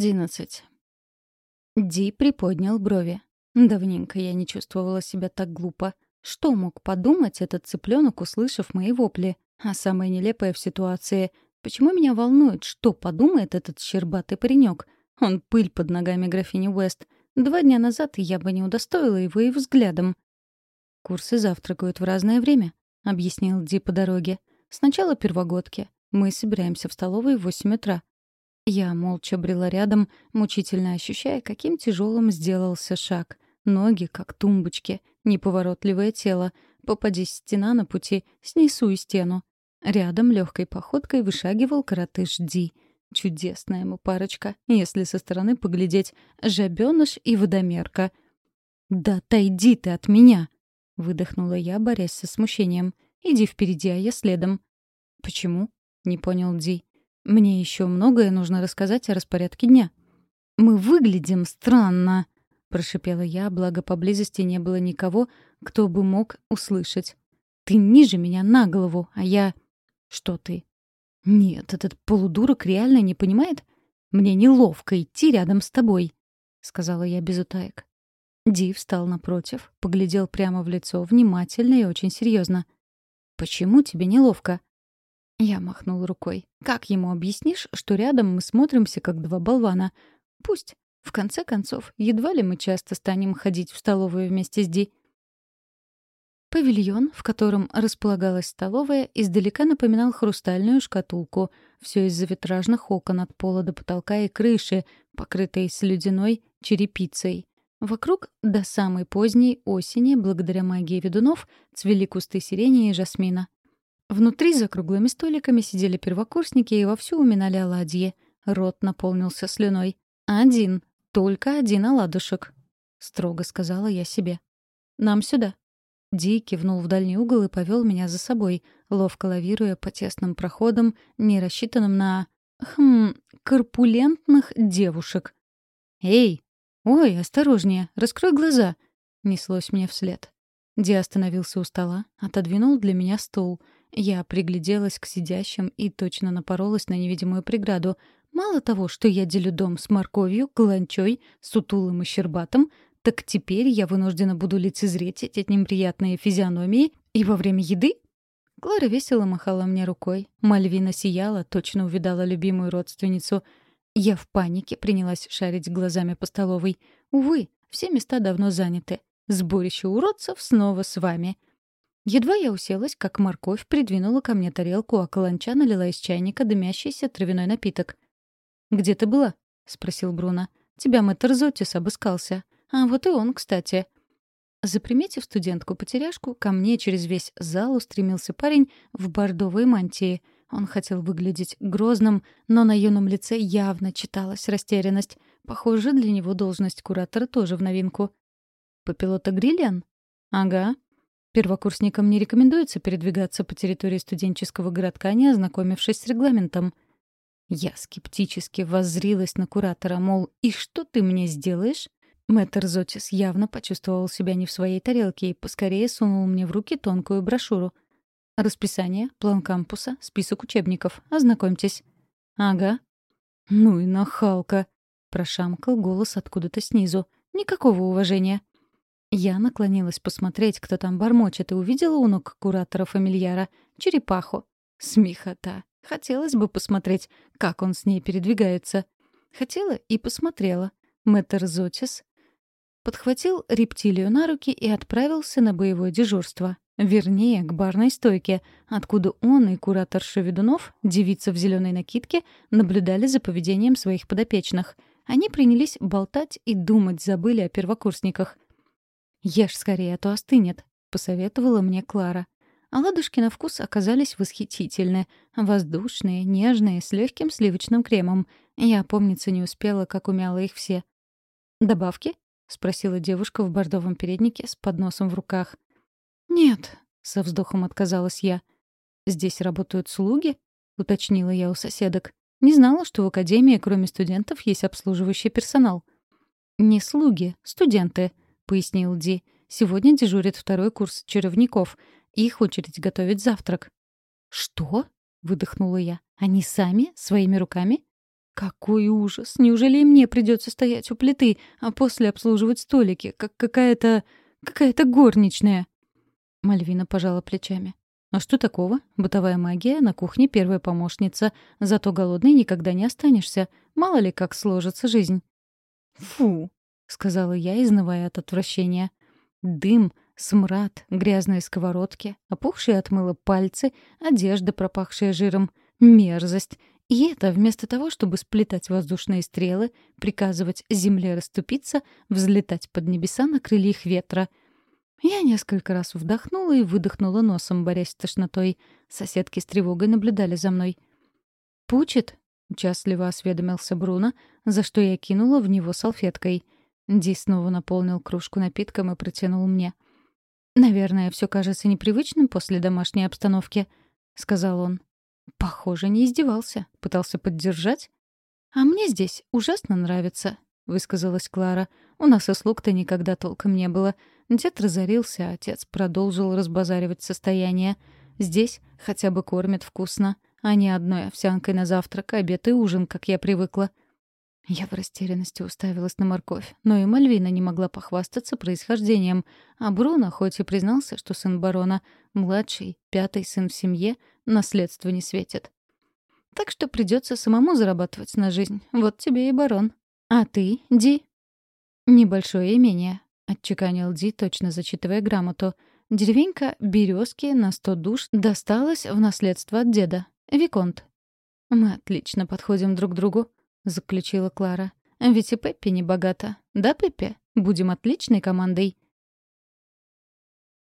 Одиннадцать. Ди приподнял брови. Давненько я не чувствовала себя так глупо. Что мог подумать этот цыпленок, услышав мои вопли? А самое нелепое в ситуации — почему меня волнует, что подумает этот щербатый паренек? Он пыль под ногами графини Уэст. Два дня назад я бы не удостоила его и взглядом. «Курсы завтракают в разное время», — объяснил Ди по дороге. «Сначала первогодки. Мы собираемся в столовой в восемь утра. Я молча брела рядом, мучительно ощущая, каким тяжелым сделался шаг. Ноги, как тумбочки, неповоротливое тело. Попадись стена на пути, снесу и стену. Рядом легкой походкой вышагивал коротыш Ди. Чудесная ему парочка, если со стороны поглядеть. Жабёныш и водомерка. «Да отойди ты от меня!» — выдохнула я, борясь со смущением. «Иди впереди, а я следом». «Почему?» — не понял Ди. Мне еще многое нужно рассказать о распорядке дня. «Мы выглядим странно», — прошипела я, благо поблизости не было никого, кто бы мог услышать. «Ты ниже меня на голову, а я...» «Что ты?» «Нет, этот полудурок реально не понимает? Мне неловко идти рядом с тобой», — сказала я без утаек. Ди встал напротив, поглядел прямо в лицо, внимательно и очень серьезно. «Почему тебе неловко?» Я махнул рукой. Как ему объяснишь, что рядом мы смотримся, как два болвана? Пусть. В конце концов, едва ли мы часто станем ходить в столовую вместе с Ди. Павильон, в котором располагалась столовая, издалека напоминал хрустальную шкатулку. Все из-за витражных окон от пола до потолка и крыши, покрытой слюдяной черепицей. Вокруг до самой поздней осени, благодаря магии ведунов, цвели кусты сирени и жасмина. Внутри за круглыми столиками сидели первокурсники и вовсю уминали оладьи. Рот наполнился слюной. «Один, только один оладушек», — строго сказала я себе. «Нам сюда». Ди кивнул в дальний угол и повел меня за собой, ловко лавируя по тесным проходам, не рассчитанным на... хм... корпулентных девушек. «Эй! Ой, осторожнее! Раскрой глаза!» — неслось мне вслед. Ди остановился у стола, отодвинул для меня стул — я пригляделась к сидящим и точно напоролась на невидимую преграду. Мало того, что я делю дом с морковью, каланчой, сутулым и щербатым, так теперь я вынуждена буду лицезреть эти неприятные физиономии и во время еды? Клара весело махала мне рукой. Мальвина сияла, точно увидала любимую родственницу. Я в панике принялась шарить глазами по столовой. Увы, все места давно заняты. Сборище уродцев снова с вами. Едва я уселась, как морковь придвинула ко мне тарелку, а каланча налила из чайника дымящийся травяной напиток. «Где ты была?» — спросил Бруно. «Тебя мэтр Зотис обыскался. А вот и он, кстати». Заприметив студентку-потеряшку, ко мне через весь зал устремился парень в бордовой мантии. Он хотел выглядеть грозным, но на юном лице явно читалась растерянность. Похоже, для него должность куратора тоже в новинку. «Попилота Гриллиан?» «Ага», Первокурсникам не рекомендуется передвигаться по территории студенческого городка, не ознакомившись с регламентом. Я скептически воззрилась на куратора, мол, «И что ты мне сделаешь?» Мэтр Зотис явно почувствовал себя не в своей тарелке и поскорее сунул мне в руки тонкую брошюру. «Расписание, план кампуса, список учебников. Ознакомьтесь». «Ага». «Ну и нахалка», — прошамкал голос откуда-то снизу. «Никакого уважения». Я наклонилась посмотреть, кто там бормочет, и увидела у ног куратора фамильяра черепаху. Смехота. Хотелось бы посмотреть, как он с ней передвигается. Хотела и посмотрела. Мэтр Зотис подхватил рептилию на руки и отправился на боевое дежурство. Вернее, к барной стойке, откуда он и куратор Шеведунов, девица в зеленой накидке, наблюдали за поведением своих подопечных. Они принялись болтать и думать забыли о первокурсниках — «Ешь скорее, а то остынет», — посоветовала мне Клара. Оладушки на вкус оказались восхитительны. Воздушные, нежные, с легким сливочным кремом. Я, помниться, не успела, как умяла их все. «Добавки?» — спросила девушка в бордовом переднике с подносом в руках. «Нет», — со вздохом отказалась я. «Здесь работают слуги?» — уточнила я у соседок. «Не знала, что в академии, кроме студентов, есть обслуживающий персонал». «Не слуги, студенты», пояснил Ди. «Сегодня дежурит второй курс чаровников. Их очередь готовить завтрак». «Что?» — выдохнула я. «Они сами? Своими руками?» Какой ужас! Неужели и мне придется стоять у плиты, а после обслуживать столики, как какая-то... какая-то горничная? Мальвина пожала плечами. А что такого? Бытовая магия, на кухне первая помощница. Зато голодной никогда не останешься. Мало ли, как сложится жизнь. «Фу!» — сказала я, изнывая от отвращения. Дым, смрад, грязные сковородки, опухшие от мыла пальцы, одежда, пропахшая жиром. Мерзость. И это вместо того, чтобы сплетать воздушные стрелы, приказывать земле расступиться, взлетать под небеса на крыльях ветра — я несколько раз вдохнула и выдохнула носом, борясь с тошнотой. Соседки с тревогой наблюдали за мной. «Пучит?» — участливо осведомился Бруно, за что я кинула в него салфеткой. Ди снова наполнил кружку напитком и протянул мне. «Наверное, все кажется непривычным после домашней обстановки», — сказал он. Похоже, не издевался, пытался поддержать. «А мне здесь ужасно нравится», — высказалась Клара. «У нас и слуг-то никогда толком не было. Дед разорился, а отец продолжил разбазаривать состояние. Здесь хотя бы кормят вкусно, а не одной овсянкой на завтрак, обед и ужин, как я привыкла. Я в растерянности уставилась на морковь, но и Мальвина не могла похвастаться происхождением, а Бруно, хоть и признался, что сын барона, младший, пятый сын в семье, наследство не светит. Так что придется самому зарабатывать на жизнь. Вот тебе и барон. А ты, Ди? Небольшое имение, отчеканил Ди, точно зачитывая грамоту. Деревенька Березки на сто душ досталась в наследство от деда. Виконт. «Мы отлично подходим друг к другу», — заключила Клара. «Ведь и Пеппи не богата. Да, Пеппи? Будем отличной командой».